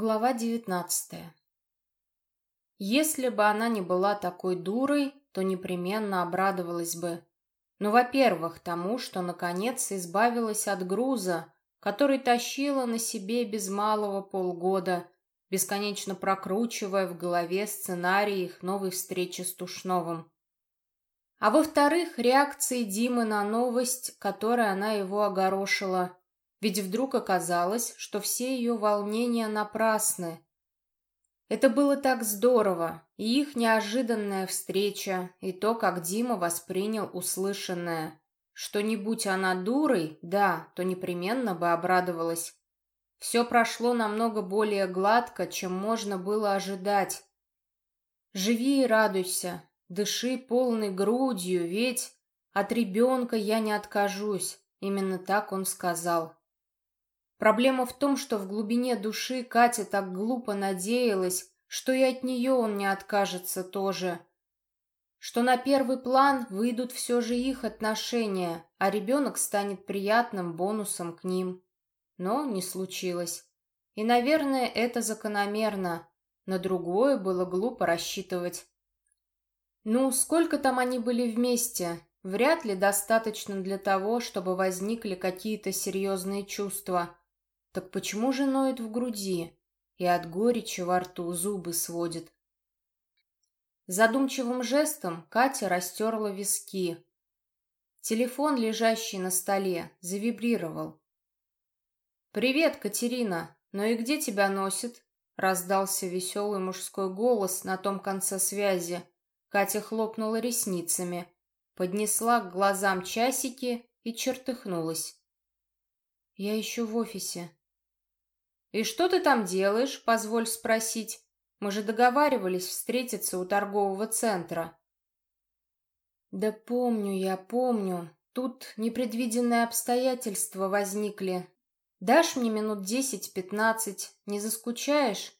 Глава девятнадцатая. Если бы она не была такой дурой, то непременно обрадовалась бы. Ну, во-первых, тому, что наконец избавилась от груза, который тащила на себе без малого полгода, бесконечно прокручивая в голове сценарий их новой встречи с Тушновым. А во-вторых, реакции Димы на новость, которой она его огорошила, ведь вдруг оказалось, что все ее волнения напрасны. Это было так здорово, и их неожиданная встреча, и то, как Дима воспринял услышанное. Что не будь она дурой, да, то непременно бы обрадовалась. Все прошло намного более гладко, чем можно было ожидать. Живи и радуйся, дыши полной грудью, ведь от ребенка я не откажусь. Именно так он сказал. Проблема в том, что в глубине души Катя так глупо надеялась, что и от нее он не откажется тоже. Что на первый план выйдут все же их отношения, а ребенок станет приятным бонусом к ним. Но не случилось. И, наверное, это закономерно. На другое было глупо рассчитывать. Ну, сколько там они были вместе? Вряд ли достаточно для того, чтобы возникли какие-то серьезные чувства. Так почему же ноет в груди? И от горечи во рту зубы сводит. Задумчивым жестом Катя растерла виски. Телефон, лежащий на столе, завибрировал. «Привет, Катерина! Ну и где тебя носит?» Раздался веселый мужской голос на том конце связи. Катя хлопнула ресницами, поднесла к глазам часики и чертыхнулась. «Я еще в офисе», «И что ты там делаешь, позволь спросить? Мы же договаривались встретиться у торгового центра». «Да помню я, помню. Тут непредвиденные обстоятельства возникли. Дашь мне минут десять-пятнадцать, не заскучаешь?»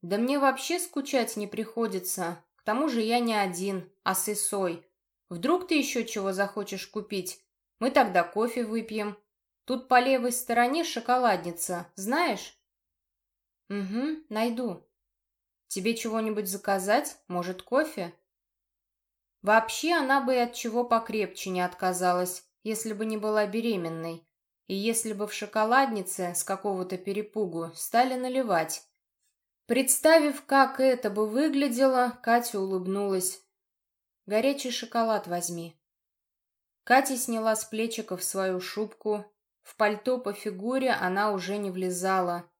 «Да мне вообще скучать не приходится. К тому же я не один, а с Исой. Вдруг ты еще чего захочешь купить? Мы тогда кофе выпьем, Тут по левой стороне шоколадница, знаешь? Угу, найду. Тебе чего-нибудь заказать? Может, кофе? Вообще она бы и от чего покрепче не отказалась, если бы не была беременной. И если бы в шоколаднице с какого-то перепугу стали наливать. Представив, как это бы выглядело, Катя улыбнулась. «Горячий шоколад возьми». Катя сняла с плечиков свою шубку, в пальто по фигуре она уже не влезала.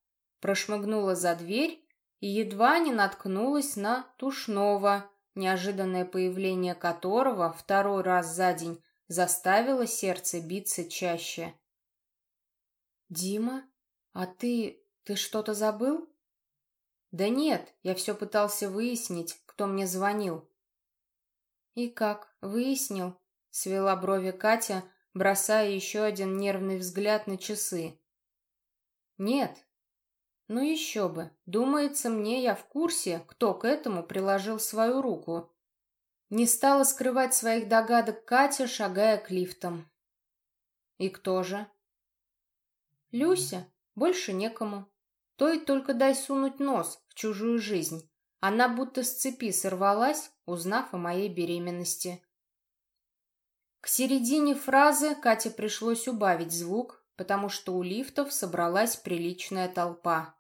Прошмыгнула за дверь и едва не наткнулась на Тушнова, неожиданное появление которого второй раз за день заставило сердце биться чаще. «Дима, а ты... ты что-то забыл?» «Да нет, я все пытался выяснить, кто мне звонил». «И как, выяснил?» — свела брови Катя, бросая еще один нервный взгляд на часы. «Нет». «Ну еще бы. Думается мне, я в курсе, кто к этому приложил свою руку». Не стала скрывать своих догадок Катя, шагая к лифтам. «И кто же?» «Люся. Больше некому. То и только дай сунуть нос в чужую жизнь. Она будто с цепи сорвалась, узнав о моей беременности. К середине фразы Кате пришлось убавить звук, потому что у лифтов собралась приличная толпа.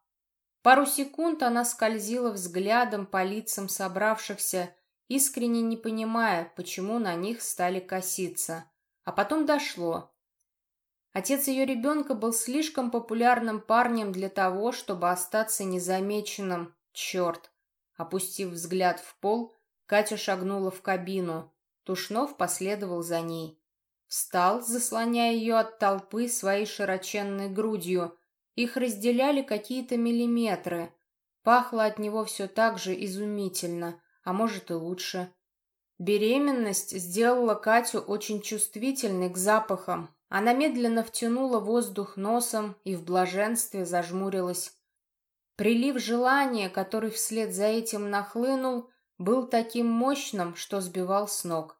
Пару секунд она скользила взглядом по лицам собравшихся, искренне не понимая, почему на них стали коситься. А потом дошло. Отец ее ребенка был слишком популярным парнем для того, чтобы остаться незамеченным. Черт! Опустив взгляд в пол, Катя шагнула в кабину. Тушнов последовал за ней. Встал, заслоняя ее от толпы своей широченной грудью. Их разделяли какие-то миллиметры. Пахло от него все так же изумительно, а может и лучше. Беременность сделала Катю очень чувствительной к запахам. Она медленно втянула воздух носом и в блаженстве зажмурилась. Прилив желания, который вслед за этим нахлынул, был таким мощным, что сбивал с ног.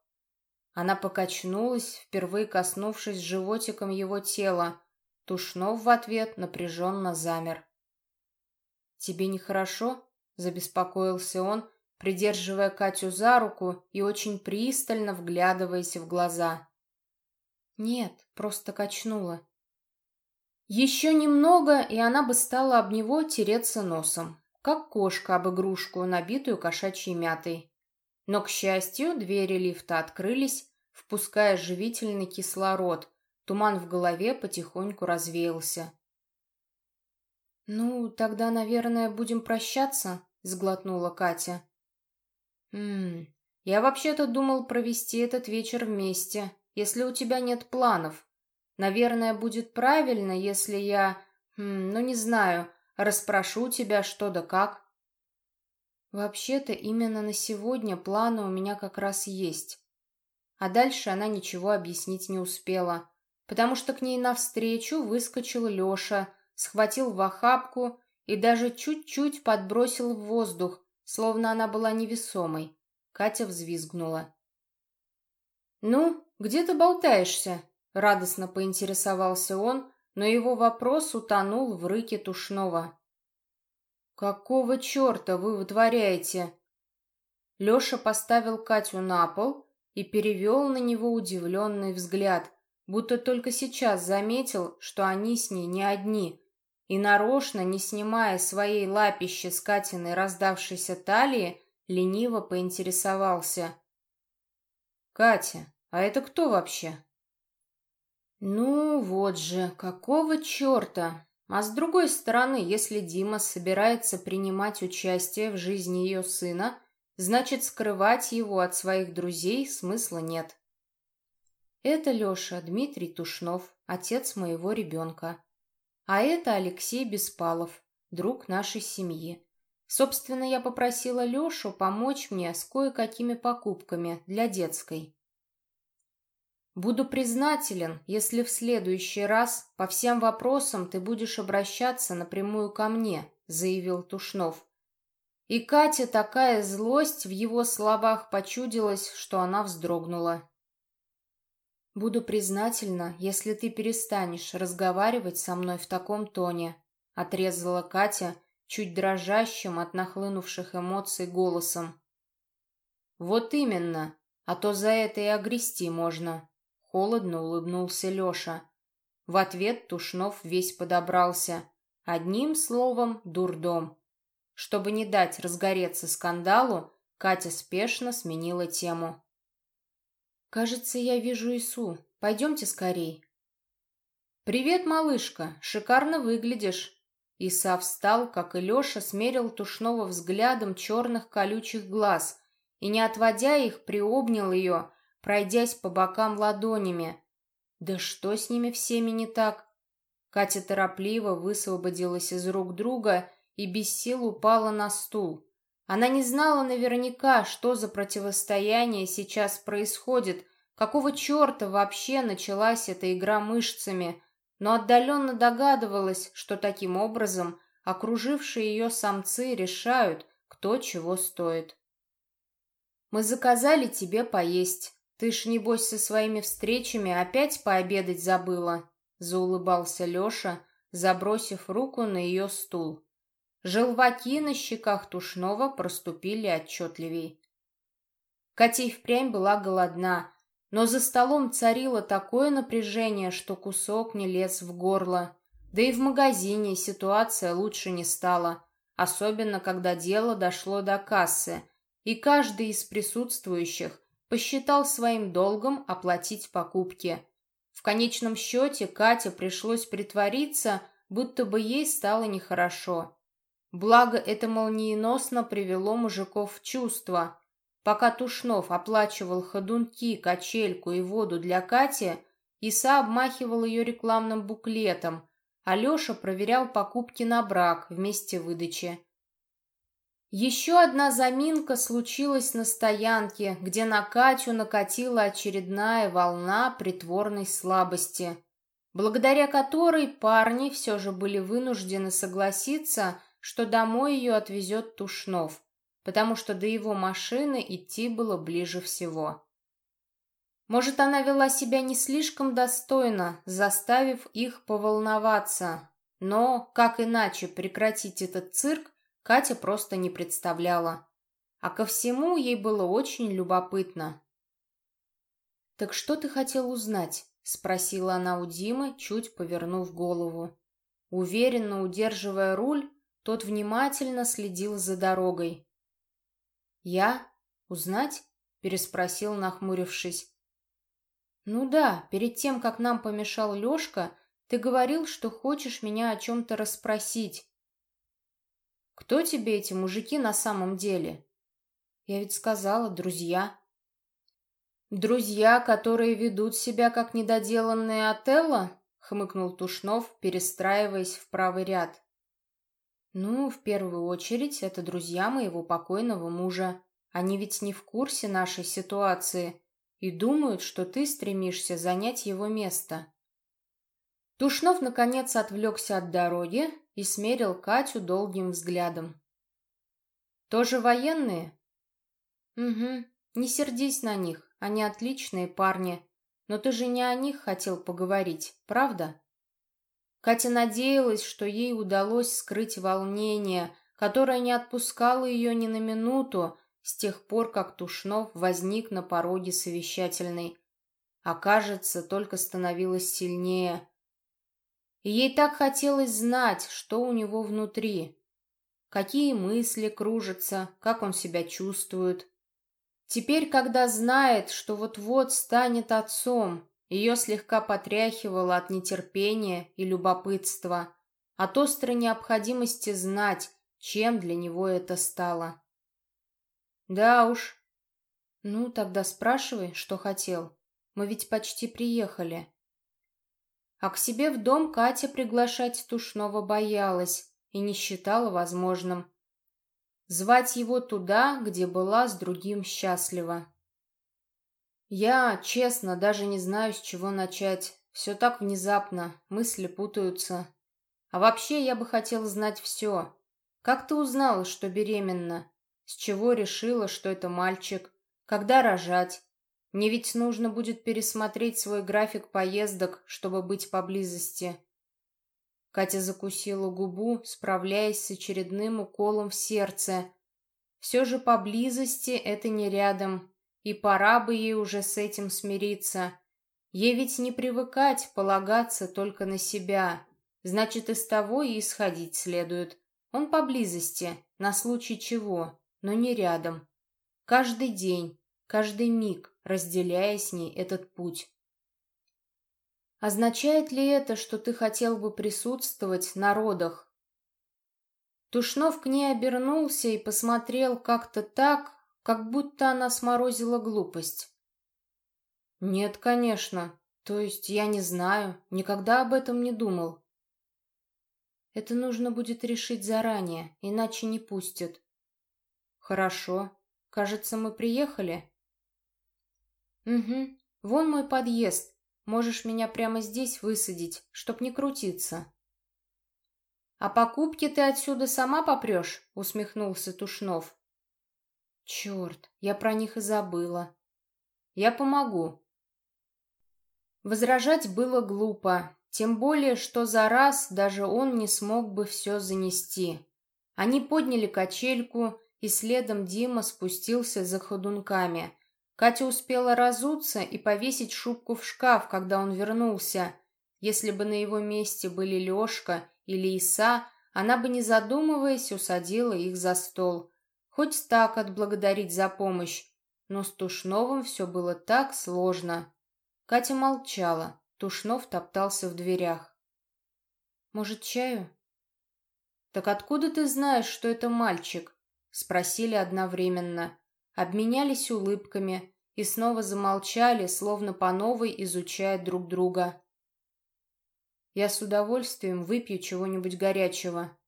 Она покачнулась, впервые коснувшись животиком его тела. Тушнов в ответ напряженно замер. тебе нехорошо?» — забеспокоился он, придерживая Катю за руку и очень пристально вглядываясь в глаза. «Нет, просто качнула». Еще немного, и она бы стала об него тереться носом, как кошка об игрушку, набитую кошачьей мятой. Но, к счастью, двери лифта открылись, впуская живительный кислород. Туман в голове потихоньку развеялся. «Ну, тогда, наверное, будем прощаться», — сглотнула Катя. «Ммм, я вообще-то думал провести этот вечер вместе, если у тебя нет планов. Наверное, будет правильно, если я, хм, ну не знаю, расспрошу тебя что да как». «Вообще-то именно на сегодня планы у меня как раз есть». А дальше она ничего объяснить не успела, потому что к ней навстречу выскочил Леша, схватил в охапку и даже чуть-чуть подбросил в воздух, словно она была невесомой. Катя взвизгнула. «Ну, где ты болтаешься?» — радостно поинтересовался он, но его вопрос утонул в рыке Тушного. «Какого черта вы вытворяете?» Леша поставил Катю на пол и перевел на него удивленный взгляд, будто только сейчас заметил, что они с ней не одни, и нарочно, не снимая своей лапищи с Катиной раздавшейся талии, лениво поинтересовался. «Катя, а это кто вообще?» «Ну вот же, какого черта? А с другой стороны, если Дима собирается принимать участие в жизни ее сына, значит, скрывать его от своих друзей смысла нет». «Это Леша, Дмитрий Тушнов, отец моего ребенка. А это Алексей Беспалов, друг нашей семьи. Собственно, я попросила Лешу помочь мне с кое-какими покупками для детской. Буду признателен, если в следующий раз по всем вопросам ты будешь обращаться напрямую ко мне, заявил Тушнов. И Кате такая злость в его словах почудилась, что она вздрогнула. «Буду признательна, если ты перестанешь разговаривать со мной в таком тоне», — отрезала Катя чуть дрожащим от нахлынувших эмоций голосом. «Вот именно, а то за это и огрести можно», — холодно улыбнулся Леша. В ответ Тушнов весь подобрался. Одним словом, дурдом. Чтобы не дать разгореться скандалу, Катя спешно сменила тему. «Кажется, я вижу Ису. Пойдемте скорей». «Привет, малышка. Шикарно выглядишь». Иса встал, как и Леша, смерил Тушного взглядом черных колючих глаз и, не отводя их, приобнял ее, пройдясь по бокам ладонями. «Да что с ними всеми не так?» Катя торопливо высвободилась из рук друга и без сил упала на стул. Она не знала наверняка, что за противостояние сейчас происходит, какого черта вообще началась эта игра мышцами, но отдаленно догадывалась, что таким образом окружившие ее самцы решают, кто чего стоит. «Мы заказали тебе поесть. Ты ж, небось, со своими встречами опять пообедать забыла?» — заулыбался Леша, забросив руку на ее стул. Желваки на щеках Тушного проступили отчетливей. Катя впрямь была голодна, но за столом царило такое напряжение, что кусок не лез в горло. Да и в магазине ситуация лучше не стала, особенно когда дело дошло до кассы, и каждый из присутствующих посчитал своим долгом оплатить покупки. В конечном счете Кате пришлось притвориться, будто бы ей стало нехорошо. Благо, это молниеносно привело мужиков в чувство. Пока Тушнов оплачивал ходунки, качельку и воду для Кати, Иса обмахивал ее рекламным буклетом, а проверял покупки на брак вместе выдачи. Еще одна заминка случилась на стоянке, где на Катю накатила очередная волна притворной слабости, благодаря которой парни все же были вынуждены согласиться что домой ее отвезет Тушнов, потому что до его машины идти было ближе всего. Может, она вела себя не слишком достойно, заставив их поволноваться. Но как иначе прекратить этот цирк, Катя просто не представляла. А ко всему ей было очень любопытно. «Так что ты хотел узнать?» — спросила она у Димы, чуть повернув голову. Уверенно удерживая руль, тот внимательно следил за дорогой. «Я? Узнать?» — переспросил, нахмурившись. «Ну да, перед тем, как нам помешал Лешка, ты говорил, что хочешь меня о чем-то расспросить. Кто тебе эти мужики на самом деле?» Я ведь сказала, друзья. Друзья, которые ведут себя как недоделанные Отелло? Хмыкнул Тушнов, перестраиваясь в правый ряд. Ну, в первую очередь, это друзья моего покойного мужа. Они ведь не в курсе нашей ситуации и думают, что ты стремишься занять его место. Тушнов, наконец, отвлекся от дороги и смерил Катю долгим взглядом. «Тоже военные?» «Угу. Не сердись на них. Они отличные парни. Но ты же не о них хотел поговорить, правда?» Катя надеялась, что ей удалось скрыть волнение, которое не отпускало ее ни на минуту с тех пор, как Тушнов возник на пороге совещательной. А кажется, только становилось сильнее. И ей так хотелось знать, что у него внутри. Какие мысли кружатся, как он себя чувствует. Теперь, когда знает, что вот-вот станет отцом, ее слегка потряхивало от нетерпения и любопытства, от острой необходимости знать, чем для него это стало. Да уж. Ну, тогда спрашивай, что хотел. Мы ведь почти приехали. А к себе в дом Катя приглашать Тушного боялась и не считала возможным. Звать его туда, где была с другим счастлива. Я, честно, даже не знаю, с чего начать. Все так внезапно, мысли путаются. А вообще я бы хотел знать все. Как ты узнала, что беременна? С чего решила, что это мальчик? Когда рожать? Мне ведь нужно будет пересмотреть свой график поездок, чтобы быть поблизости. Катя закусила губу, справляясь с очередным уколом в сердце. Все же поблизости это не рядом, и пора бы ей уже с этим смириться. Ей ведь не привыкать полагаться только на себя. Значит, из того и исходить следует. Он поблизости, на случай чего, но не рядом. Каждый день, каждый миг, разделяя с ней этот путь. Означает ли это, что ты хотел бы присутствовать на родах? Тушнов к ней обернулся и посмотрел как-то так, как будто она сморозила глупость. Нет, конечно. То есть я не знаю, никогда об этом не думал. Это нужно будет решить заранее, иначе не пустят. Хорошо. Кажется, мы приехали. Угу. Вон мой подъезд. Можешь меня прямо здесь высадить, чтоб не крутиться». «А покупки ты отсюда сама попрешь?» — усмехнулся Тушнов. «Черт, я про них и забыла. Я помогу». Возражать было глупо, тем более, что за раз даже он не смог бы все занести. Они подняли качельку, и следом Дима спустился за ходунками. Катя успела разуться и повесить шубку в шкаф, когда он вернулся. Если бы на его месте были Лешка или Иса, она бы, не задумываясь, усадила их за стол. Хоть так отблагодарить за помощь. Но с Тушновым все было так сложно. Катя молчала. Тушнов топтался в дверях. «Может, чаю?» «Так откуда ты знаешь, что это мальчик?» Спросили одновременно обменялись улыбками и снова замолчали, словно по новой изучая друг друга. Я с удовольствием выпью чего-нибудь горячего.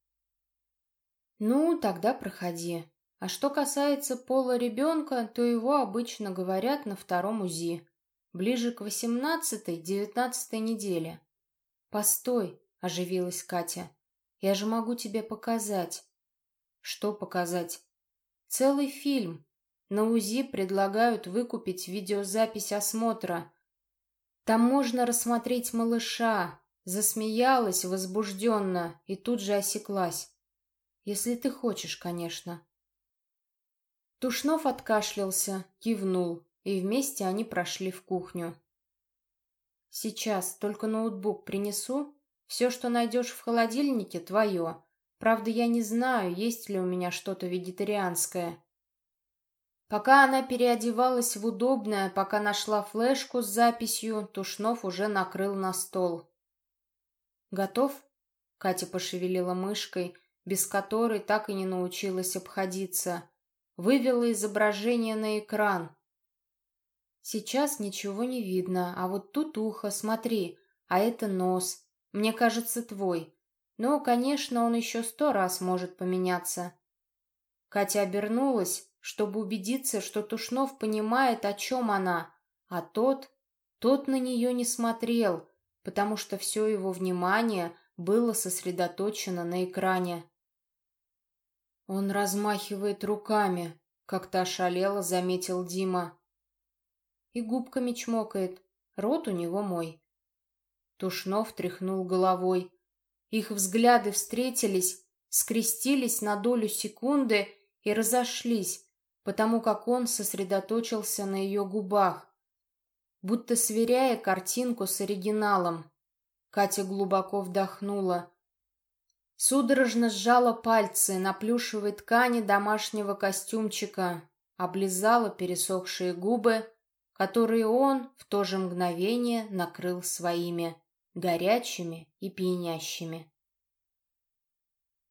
Ну, тогда проходи. А что касается пола ребенка, то его обычно говорят на втором УЗИ, ближе к восемнадцатой-девятнадцатой неделе. Постой, оживилась Катя. Я же могу тебе показать. Что показать? Целый фильм, на УЗИ предлагают выкупить видеозапись осмотра. Там можно рассмотреть малыша, Засмеялась возбужденно и тут же осеклась. Если ты хочешь, конечно. Тушнов откашлялся, кивнул, и вместе они прошли в кухню. «Сейчас только ноутбук принесу. Все, что найдешь в холодильнике, твое. Правда, я не знаю, есть ли у меня что-то вегетарианское». Пока она переодевалась в удобное, пока нашла флешку с записью, Тушнов уже накрыл на стол. «Готов?» — Катя пошевелила мышкой, без которой так и не научилась обходиться. Вывела изображение на экран. Сейчас ничего не видно, а вот тут ухо, смотри, а это нос. Мне кажется, твой. Но, конечно, он еще сто раз может поменяться. Катя обернулась, чтобы убедиться, что Тушнов понимает, о чем она, а тот, тот на нее не смотрел, потому что все его внимание было сосредоточено на экране. Он размахивает руками, как-то ошалело заметил Дима. И губками чмокает, рот у него мой. Тушнов тряхнул головой. Их взгляды встретились, скрестились на долю секунды и разошлись, потому как он сосредоточился на ее губах, будто сверяя картинку с оригиналом. Катя глубоко вдохнула. Судорожно сжала пальцы на плюшевой ткани домашнего костюмчика, облизала пересохшие губы, которые он в то же мгновение накрыл своими, горячими и пьянящими.